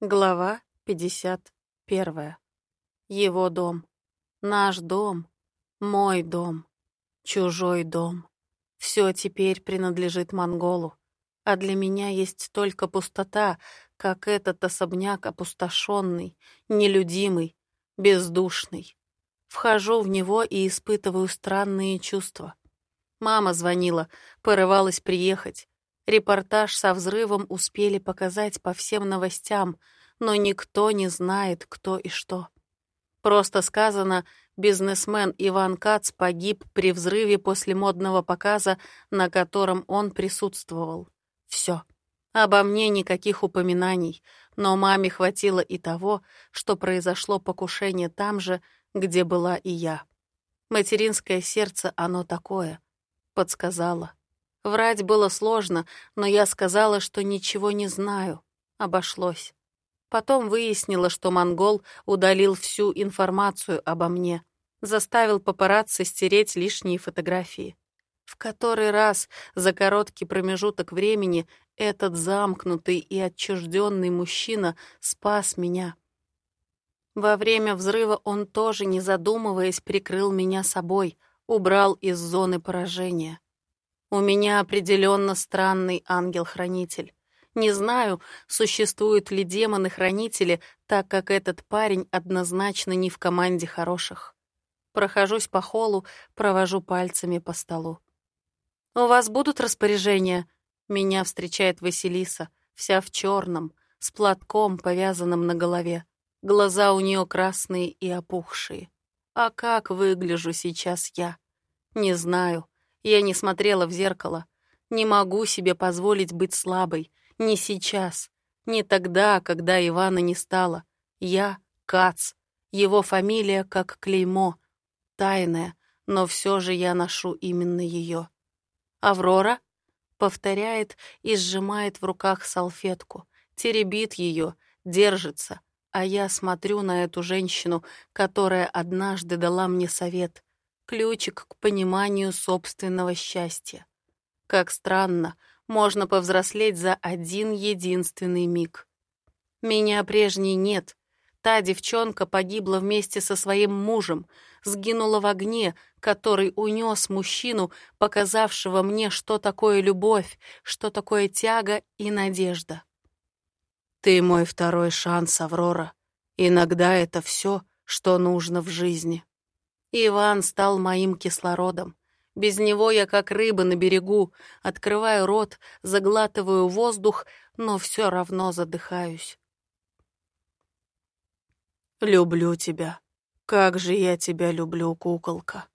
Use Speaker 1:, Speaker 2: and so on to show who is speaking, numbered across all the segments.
Speaker 1: Глава 51. Его дом. Наш дом. Мой дом. Чужой дом. Все теперь принадлежит монголу. А для меня есть только пустота, как этот особняк опустошенный, нелюдимый, бездушный. Вхожу в него и испытываю странные чувства. Мама звонила, порывалась приехать. Репортаж со взрывом успели показать по всем новостям, но никто не знает, кто и что. Просто сказано, бизнесмен Иван Кац погиб при взрыве после модного показа, на котором он присутствовал. Все. Обо мне никаких упоминаний, но маме хватило и того, что произошло покушение там же, где была и я. Материнское сердце оно такое, подсказала. Врать было сложно, но я сказала, что ничего не знаю. Обошлось. Потом выяснила, что монгол удалил всю информацию обо мне, заставил папарацци стереть лишние фотографии. В который раз за короткий промежуток времени этот замкнутый и отчужденный мужчина спас меня. Во время взрыва он тоже, не задумываясь, прикрыл меня собой, убрал из зоны поражения. У меня определенно странный ангел-хранитель. Не знаю, существуют ли демоны-хранители, так как этот парень однозначно не в команде хороших. Прохожусь по холлу, провожу пальцами по столу. «У вас будут распоряжения?» Меня встречает Василиса, вся в черном, с платком, повязанным на голове. Глаза у нее красные и опухшие. А как выгляжу сейчас я? Не знаю. Я не смотрела в зеркало. Не могу себе позволить быть слабой. Не сейчас. Не тогда, когда Ивана не стало. Я — Кац. Его фамилия как клеймо. Тайная, но все же я ношу именно ее. «Аврора?» — повторяет и сжимает в руках салфетку. Теребит ее, держится. А я смотрю на эту женщину, которая однажды дала мне совет ключик к пониманию собственного счастья. Как странно, можно повзрослеть за один единственный миг. Меня прежней нет. Та девчонка погибла вместе со своим мужем, сгинула в огне, который унес мужчину, показавшего мне, что такое любовь, что такое тяга и надежда. Ты мой второй шанс, Аврора. Иногда это все, что нужно в жизни. Иван стал моим кислородом. Без него я как рыба на берегу, открываю рот, заглатываю воздух, но все равно задыхаюсь. «Люблю тебя. Как же я тебя люблю, куколка!»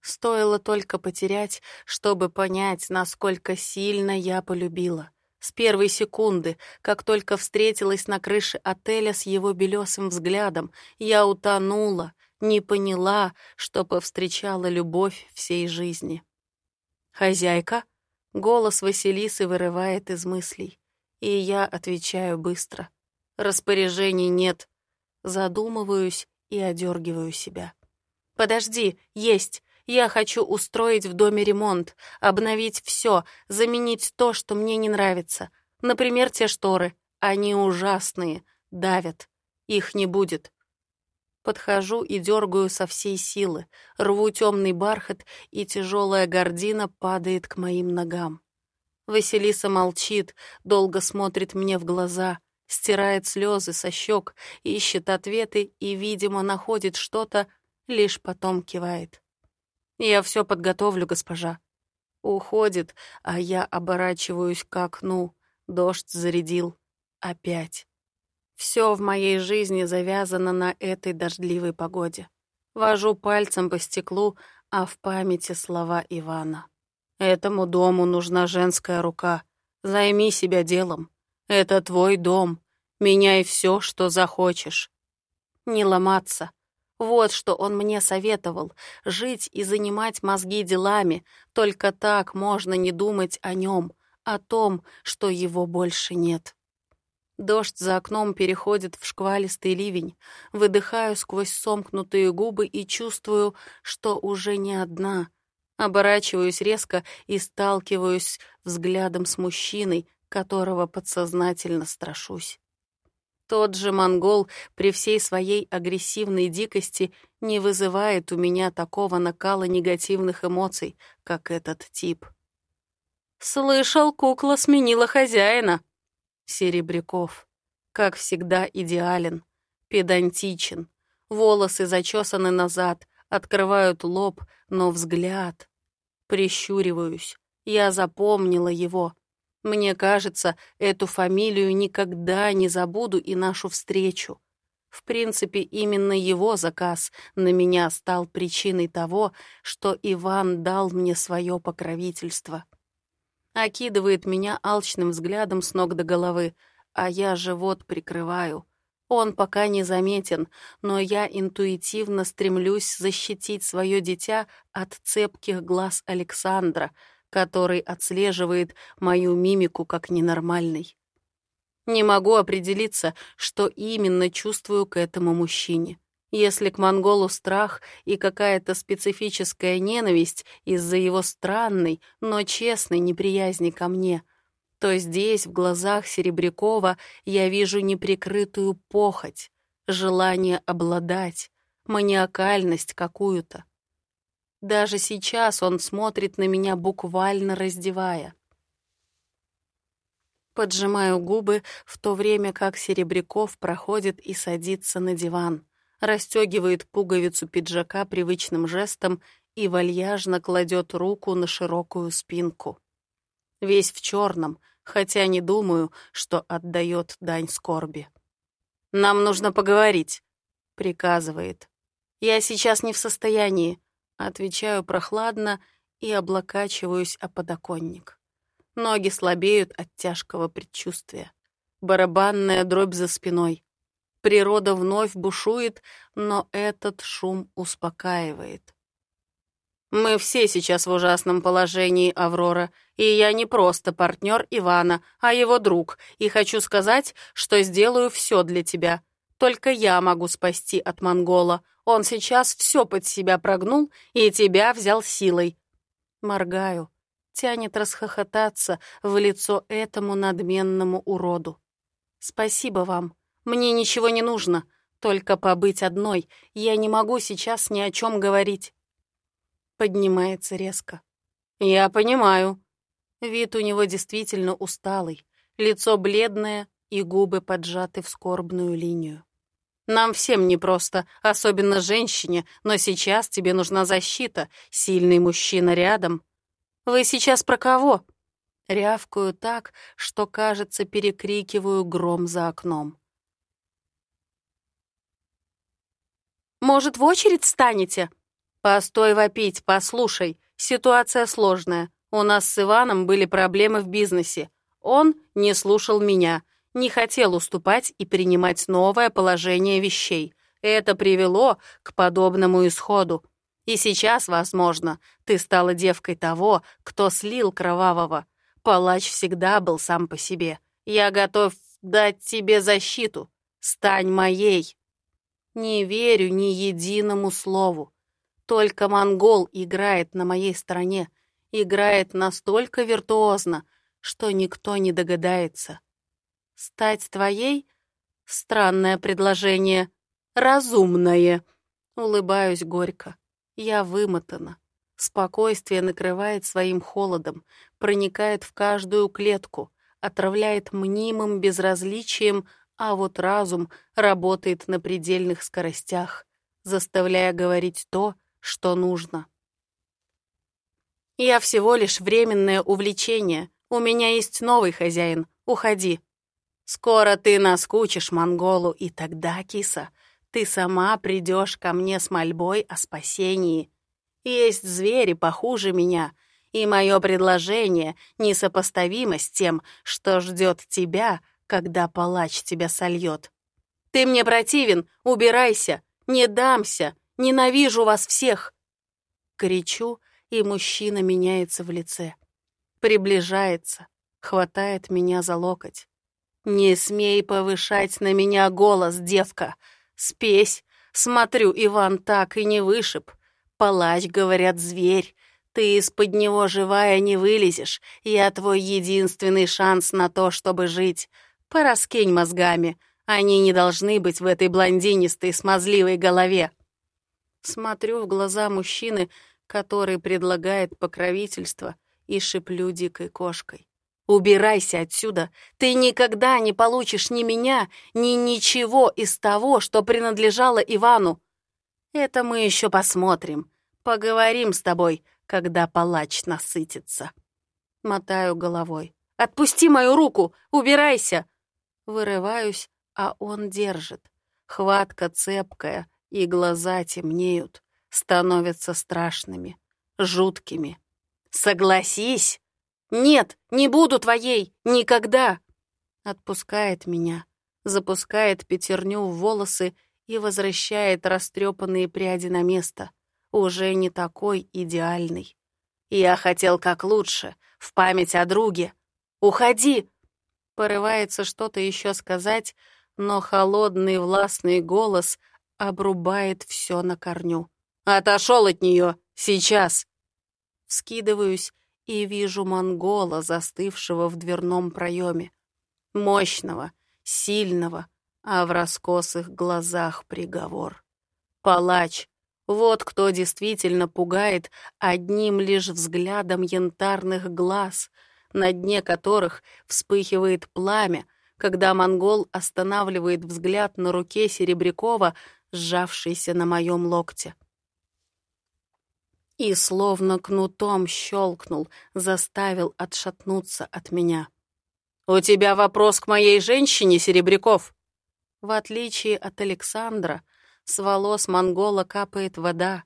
Speaker 1: Стоило только потерять, чтобы понять, насколько сильно я полюбила. С первой секунды, как только встретилась на крыше отеля с его белесым взглядом, я утонула, не поняла, что повстречала любовь всей жизни. «Хозяйка?» — голос Василисы вырывает из мыслей. И я отвечаю быстро. «Распоряжений нет». Задумываюсь и одергиваю себя. «Подожди, есть. Я хочу устроить в доме ремонт, обновить все, заменить то, что мне не нравится. Например, те шторы. Они ужасные, давят. Их не будет. Подхожу и дергаю со всей силы, рву темный бархат, и тяжелая гордина падает к моим ногам. Василиса молчит, долго смотрит мне в глаза, стирает слезы со щек, ищет ответы и, видимо, находит что-то, лишь потом кивает. «Я все подготовлю, госпожа». Уходит, а я оборачиваюсь к окну. Дождь зарядил. Опять. Все в моей жизни завязано на этой дождливой погоде. Вожу пальцем по стеклу, а в памяти слова Ивана. «Этому дому нужна женская рука. Займи себя делом. Это твой дом. Меняй все, что захочешь. Не ломаться. Вот что он мне советовал. Жить и занимать мозги делами. Только так можно не думать о нем, о том, что его больше нет. Дождь за окном переходит в шквалистый ливень. Выдыхаю сквозь сомкнутые губы и чувствую, что уже не одна. Оборачиваюсь резко и сталкиваюсь взглядом с мужчиной, которого подсознательно страшусь. Тот же монгол при всей своей агрессивной дикости не вызывает у меня такого накала негативных эмоций, как этот тип. «Слышал, кукла сменила хозяина». Серебряков, как всегда, идеален, педантичен. Волосы зачесаны назад, открывают лоб, но взгляд. Прищуриваюсь. Я запомнила его. Мне кажется, эту фамилию никогда не забуду и нашу встречу. В принципе, именно его заказ на меня стал причиной того, что Иван дал мне свое покровительство. Окидывает меня алчным взглядом с ног до головы, а я живот прикрываю. Он пока не заметен, но я интуитивно стремлюсь защитить свое дитя от цепких глаз Александра — который отслеживает мою мимику как ненормальный. Не могу определиться, что именно чувствую к этому мужчине. Если к монголу страх и какая-то специфическая ненависть из-за его странной, но честной неприязни ко мне, то здесь, в глазах Серебрякова, я вижу неприкрытую похоть, желание обладать, маниакальность какую-то. Даже сейчас он смотрит на меня, буквально раздевая. Поджимаю губы, в то время как Серебряков проходит и садится на диван, расстегивает пуговицу пиджака привычным жестом и вальяжно кладет руку на широкую спинку. Весь в черном, хотя не думаю, что отдает дань скорби. «Нам нужно поговорить», — приказывает. «Я сейчас не в состоянии. Отвечаю прохладно и облокачиваюсь о подоконник. Ноги слабеют от тяжкого предчувствия. Барабанная дробь за спиной. Природа вновь бушует, но этот шум успокаивает. Мы все сейчас в ужасном положении, Аврора, и я не просто партнер Ивана, а его друг, и хочу сказать, что сделаю все для тебя. Только я могу спасти от монгола. Он сейчас все под себя прогнул и тебя взял силой. Моргаю. Тянет расхохотаться в лицо этому надменному уроду. Спасибо вам. Мне ничего не нужно. Только побыть одной. Я не могу сейчас ни о чем говорить. Поднимается резко. Я понимаю. Вид у него действительно усталый. Лицо бледное и губы поджаты в скорбную линию. Нам всем непросто, особенно женщине, но сейчас тебе нужна защита, сильный мужчина рядом. Вы сейчас про кого? Рявкаю так, что, кажется, перекрикиваю гром за окном. Может, в очередь станете? Постой вопить, послушай. Ситуация сложная. У нас с Иваном были проблемы в бизнесе. Он не слушал меня не хотел уступать и принимать новое положение вещей. Это привело к подобному исходу. И сейчас, возможно, ты стала девкой того, кто слил кровавого. Палач всегда был сам по себе. Я готов дать тебе защиту. Стань моей. Не верю ни единому слову. Только монгол играет на моей стороне. Играет настолько виртуозно, что никто не догадается. Стать твоей? Странное предложение. Разумное. Улыбаюсь горько. Я вымотана. Спокойствие накрывает своим холодом, проникает в каждую клетку, отравляет мнимым безразличием, а вот разум работает на предельных скоростях, заставляя говорить то, что нужно. Я всего лишь временное увлечение. У меня есть новый хозяин. Уходи. Скоро ты наскучишь монголу, и тогда, киса, ты сама придешь ко мне с мольбой о спасении. Есть звери похуже меня, и мое предложение несопоставимо с тем, что ждет тебя, когда палач тебя сольет. Ты мне противен, убирайся, не дамся, ненавижу вас всех. Кричу, и мужчина меняется в лице. Приближается, хватает меня за локоть. «Не смей повышать на меня голос, девка! Спесь! Смотрю, Иван так и не вышиб. Палач, говорят, зверь. Ты из-под него живая не вылезешь. Я твой единственный шанс на то, чтобы жить. Пораскинь мозгами. Они не должны быть в этой блондинистой смазливой голове. Смотрю в глаза мужчины, который предлагает покровительство, и шиплю дикой кошкой. «Убирайся отсюда! Ты никогда не получишь ни меня, ни ничего из того, что принадлежало Ивану! Это мы еще посмотрим. Поговорим с тобой, когда палач насытится». Мотаю головой. «Отпусти мою руку! Убирайся!» Вырываюсь, а он держит. Хватка цепкая, и глаза темнеют, становятся страшными, жуткими. «Согласись!» «Нет, не буду твоей! Никогда!» Отпускает меня, запускает пятерню в волосы и возвращает растрепанные пряди на место. Уже не такой идеальный. Я хотел как лучше, в память о друге. «Уходи!» Порывается что-то еще сказать, но холодный властный голос обрубает все на корню. «Отошел от нее! Сейчас!» Скидываюсь и вижу монгола, застывшего в дверном проеме. Мощного, сильного, а в раскосых глазах приговор. Палач. Вот кто действительно пугает одним лишь взглядом янтарных глаз, на дне которых вспыхивает пламя, когда монгол останавливает взгляд на руке Серебрякова, сжавшейся на моем локте и словно кнутом щелкнул, заставил отшатнуться от меня. «У тебя вопрос к моей женщине, Серебряков?» В отличие от Александра, с волос монгола капает вода.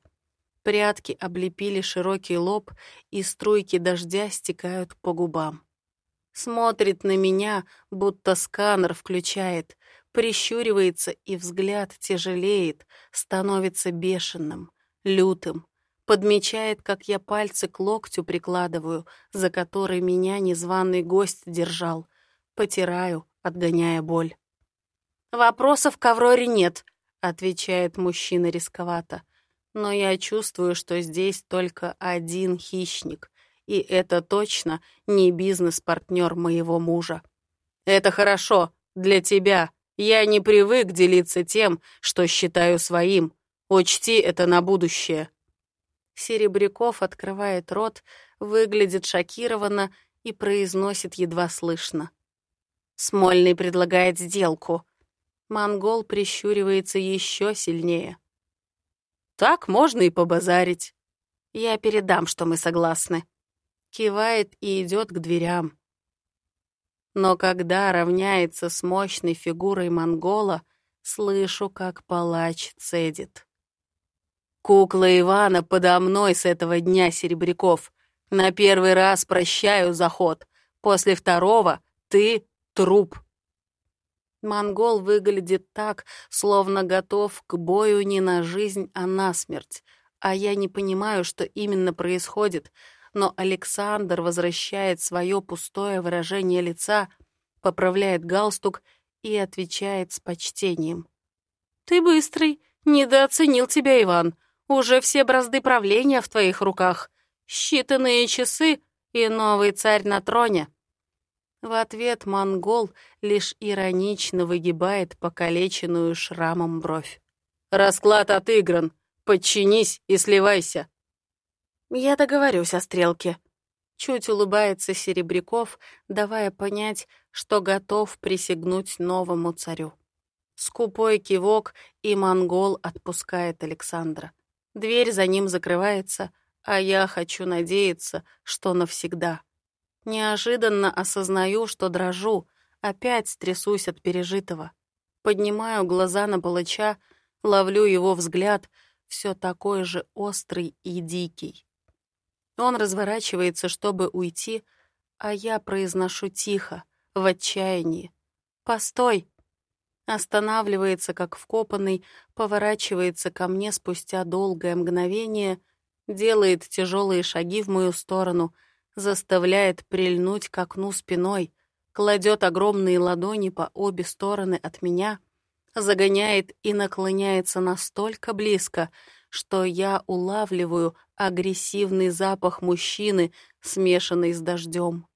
Speaker 1: Прятки облепили широкий лоб, и струйки дождя стекают по губам. Смотрит на меня, будто сканер включает, прищуривается, и взгляд тяжелеет, становится бешеным, лютым, подмечает, как я пальцы к локтю прикладываю, за который меня незваный гость держал. Потираю, отгоняя боль. «Вопросов к Авроре нет», — отвечает мужчина рисковато. «Но я чувствую, что здесь только один хищник, и это точно не бизнес-партнер моего мужа. Это хорошо, для тебя. Я не привык делиться тем, что считаю своим. Учти это на будущее». Серебряков открывает рот, выглядит шокированно и произносит едва слышно. Смольный предлагает сделку. Монгол прищуривается еще сильнее. Так можно и побазарить. Я передам, что мы согласны. Кивает и идет к дверям. Но когда равняется с мощной фигурой монгола, слышу, как палач цедит. Кукла Ивана подо мной с этого дня, Серебряков. На первый раз прощаю заход. После второго ты труп. Монгол выглядит так, словно готов к бою не на жизнь, а на смерть. А я не понимаю, что именно происходит, но Александр возвращает свое пустое выражение лица, поправляет галстук и отвечает с почтением. «Ты быстрый, недооценил тебя, Иван. Уже все бразды правления в твоих руках. Считанные часы и новый царь на троне». В ответ монгол лишь иронично выгибает покалеченную шрамом бровь. «Расклад отыгран. Подчинись и сливайся». «Я договорюсь о стрелке». Чуть улыбается Серебряков, давая понять, что готов присягнуть новому царю. Скупой кивок, и монгол отпускает Александра. Дверь за ним закрывается, а я хочу надеяться, что навсегда. Неожиданно осознаю, что дрожу, опять трясусь от пережитого. Поднимаю глаза на палача, ловлю его взгляд, все такой же острый и дикий. Он разворачивается, чтобы уйти, а я произношу тихо, в отчаянии. «Постой!» останавливается, как вкопанный, поворачивается ко мне спустя долгое мгновение, делает тяжелые шаги в мою сторону, заставляет прильнуть к окну спиной, кладет огромные ладони по обе стороны от меня, загоняет и наклоняется настолько близко, что я улавливаю агрессивный запах мужчины, смешанный с дождем.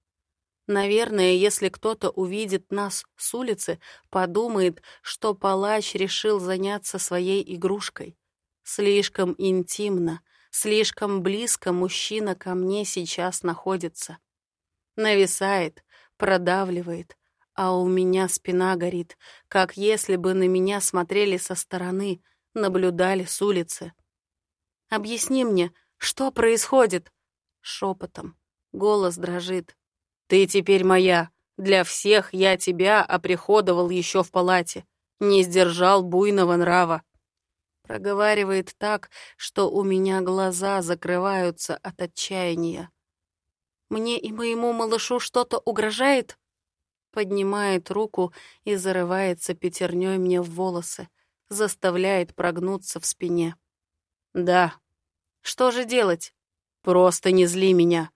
Speaker 1: Наверное, если кто-то увидит нас с улицы, подумает, что палач решил заняться своей игрушкой. Слишком интимно, слишком близко мужчина ко мне сейчас находится. Нависает, продавливает, а у меня спина горит, как если бы на меня смотрели со стороны, наблюдали с улицы. «Объясни мне, что происходит?» Шепотом. Голос дрожит. «Ты теперь моя. Для всех я тебя оприходовал еще в палате. Не сдержал буйного нрава». Проговаривает так, что у меня глаза закрываются от отчаяния. «Мне и моему малышу что-то угрожает?» Поднимает руку и зарывается пятерней мне в волосы, заставляет прогнуться в спине. «Да». «Что же делать?» «Просто не зли меня».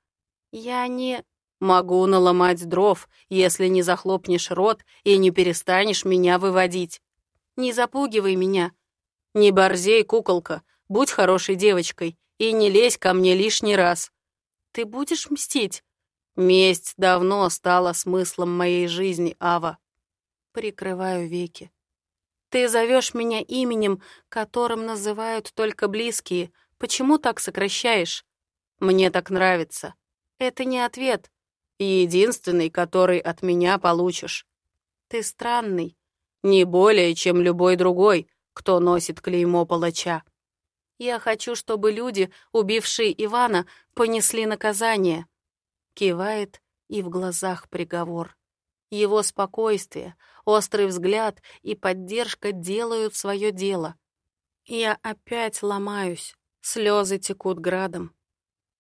Speaker 1: «Я не...» Могу наломать дров, если не захлопнешь рот и не перестанешь меня выводить. Не запугивай меня. Не борзей, куколка, будь хорошей девочкой и не лезь ко мне лишний раз. Ты будешь мстить? Месть давно стала смыслом моей жизни, Ава. Прикрываю веки. Ты зовешь меня именем, которым называют только близкие. Почему так сокращаешь? Мне так нравится. Это не ответ единственный, который от меня получишь. Ты странный, не более, чем любой другой, кто носит клеймо палача. Я хочу, чтобы люди, убившие Ивана, понесли наказание. Кивает, и в глазах приговор. Его спокойствие, острый взгляд и поддержка делают свое дело. Я опять ломаюсь, слезы текут градом.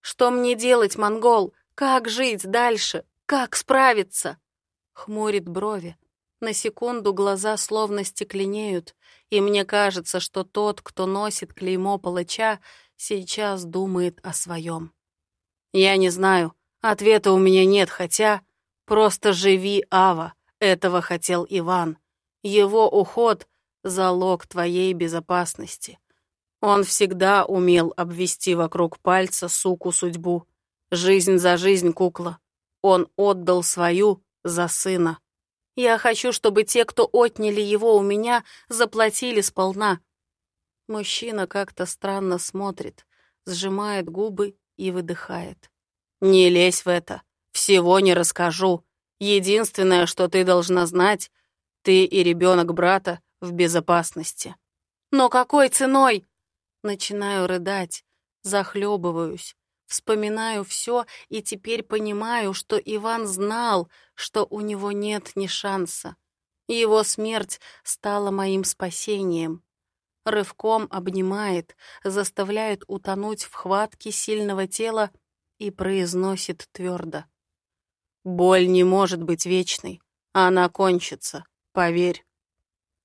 Speaker 1: Что мне делать, монгол? Как жить дальше? Как справиться? Хмурит брови. На секунду глаза словно стекленеют, и мне кажется, что тот, кто носит клеймо палача, сейчас думает о своем. Я не знаю, ответа у меня нет, хотя... Просто живи, Ава, этого хотел Иван. Его уход — залог твоей безопасности. Он всегда умел обвести вокруг пальца суку судьбу. Жизнь за жизнь, кукла. Он отдал свою за сына. Я хочу, чтобы те, кто отняли его у меня, заплатили сполна. Мужчина как-то странно смотрит, сжимает губы и выдыхает. Не лезь в это. Всего не расскажу. Единственное, что ты должна знать, ты и ребенок брата в безопасности. Но какой ценой? Начинаю рыдать, захлебываюсь. Вспоминаю все и теперь понимаю, что Иван знал, что у него нет ни шанса. Его смерть стала моим спасением. Рывком обнимает, заставляет утонуть в хватке сильного тела и произносит твердо. «Боль не может быть вечной, она кончится, поверь».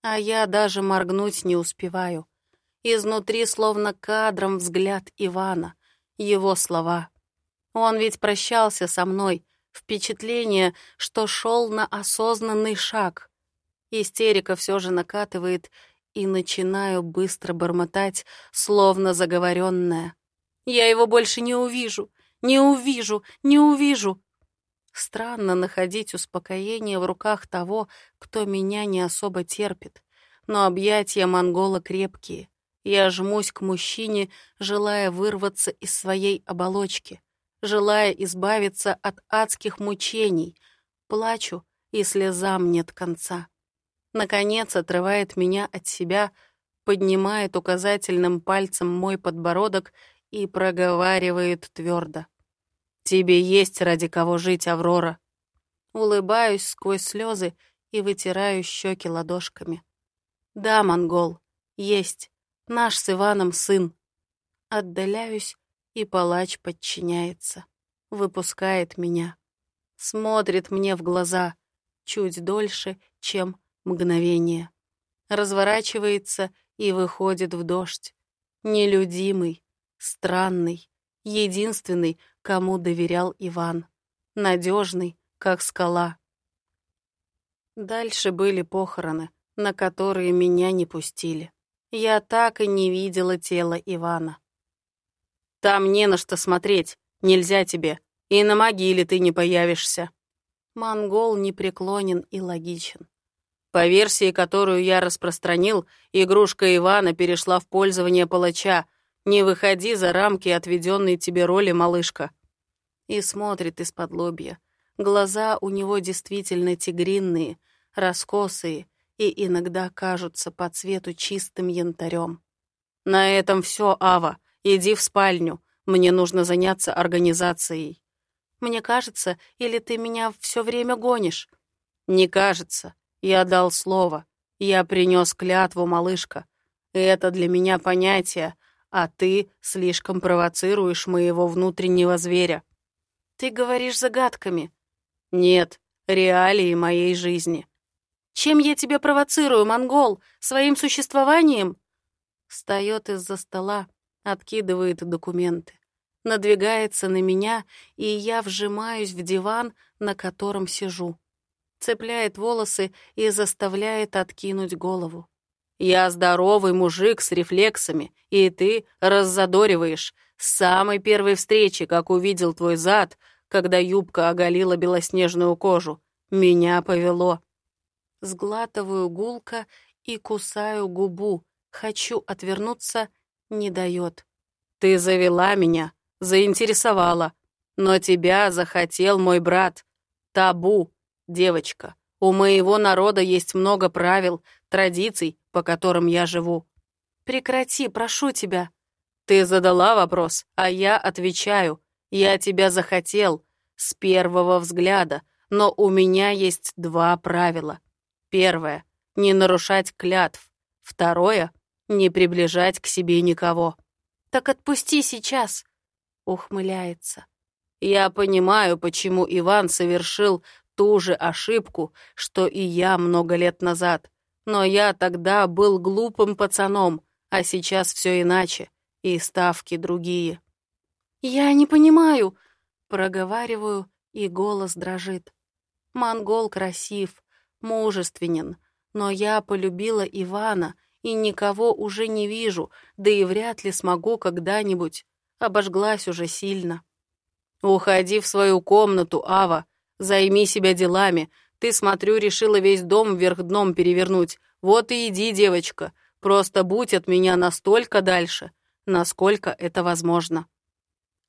Speaker 1: А я даже моргнуть не успеваю. Изнутри словно кадром взгляд Ивана его слова. Он ведь прощался со мной, впечатление, что шел на осознанный шаг. Истерика все же накатывает, и начинаю быстро бормотать, словно заговоренная. «Я его больше не увижу, не увижу, не увижу!» Странно находить успокоение в руках того, кто меня не особо терпит, но объятия монгола крепкие. Я жмусь к мужчине, желая вырваться из своей оболочки, желая избавиться от адских мучений. Плачу, и слезам нет конца. Наконец отрывает меня от себя, поднимает указательным пальцем мой подбородок и проговаривает твердо. «Тебе есть ради кого жить, Аврора». Улыбаюсь сквозь слезы и вытираю щеки ладошками. «Да, монгол, есть. Наш с Иваном сын. Отдаляюсь, и палач подчиняется. Выпускает меня. Смотрит мне в глаза чуть дольше, чем мгновение. Разворачивается и выходит в дождь. Нелюдимый, странный, единственный, кому доверял Иван. Надежный, как скала. Дальше были похороны, на которые меня не пустили. Я так и не видела тело Ивана. «Там не на что смотреть, нельзя тебе, и на могиле ты не появишься». Монгол непреклонен и логичен.
Speaker 2: По версии, которую я распространил, игрушка Ивана перешла в пользование палача. Не выходи за рамки отведенной тебе роли, малышка.
Speaker 1: И смотрит из-под лобья. Глаза у него действительно тигринные, раскосые и иногда кажутся по цвету чистым янтарем.
Speaker 2: На этом все, Ава. Иди в спальню. Мне нужно заняться организацией.
Speaker 1: Мне кажется, или ты меня все время гонишь?
Speaker 2: Не кажется. Я дал слово. Я принес клятву, малышка. Это для меня понятие, а ты слишком провоцируешь моего внутреннего зверя.
Speaker 1: Ты говоришь загадками.
Speaker 2: Нет, реалии моей жизни.
Speaker 1: Чем я тебя провоцирую, монгол? Своим существованием? Встает из-за стола, откидывает документы. Надвигается на меня, и я вжимаюсь в диван, на котором сижу. Цепляет волосы и заставляет откинуть голову.
Speaker 2: «Я здоровый мужик с рефлексами, и ты раззадориваешь. С самой первой встречи, как увидел твой зад, когда юбка оголила белоснежную кожу, меня повело».
Speaker 1: Сглатываю гулко и кусаю губу. Хочу отвернуться, не дает.
Speaker 2: «Ты завела меня, заинтересовала. Но тебя захотел мой брат. Табу, девочка. У моего народа есть много правил, традиций, по которым я живу.
Speaker 1: Прекрати, прошу тебя.
Speaker 2: Ты задала вопрос, а я отвечаю. Я тебя захотел с первого взгляда, но у меня есть два правила. Первое — не нарушать клятв. Второе — не приближать к себе никого.
Speaker 1: «Так отпусти сейчас!» ухмыляется.
Speaker 2: Я понимаю, почему Иван совершил ту же ошибку, что и я много лет назад. Но я тогда был глупым пацаном, а сейчас все иначе, и ставки другие.
Speaker 1: «Я не понимаю», — проговариваю, и голос дрожит. Монгол красив, мужественен, но я полюбила Ивана и никого уже не вижу, да и вряд ли смогу когда-нибудь обожглась уже сильно. «Уходи в свою комнату, Ава, займи себя делами. Ты, смотрю, решила весь дом вверх дном перевернуть. Вот и иди, девочка, просто будь от меня настолько дальше, насколько это возможно».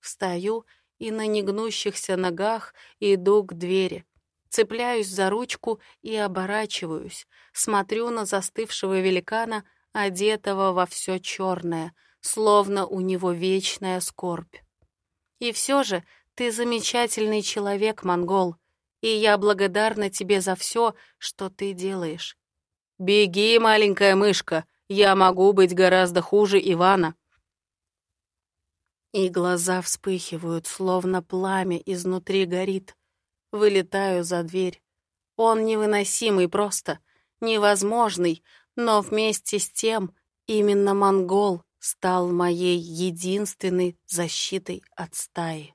Speaker 1: Встаю и на негнущихся ногах иду к двери. Цепляюсь за ручку и оборачиваюсь. Смотрю на застывшего великана, одетого во все черное — словно у него вечная скорбь. И все же ты замечательный человек, монгол, и я благодарна тебе за все, что ты делаешь. Беги, маленькая мышка, я могу быть гораздо хуже Ивана. И глаза вспыхивают, словно пламя изнутри горит. Вылетаю за дверь. Он невыносимый просто, невозможный, но вместе с тем именно монгол стал моей единственной защитой от стаи.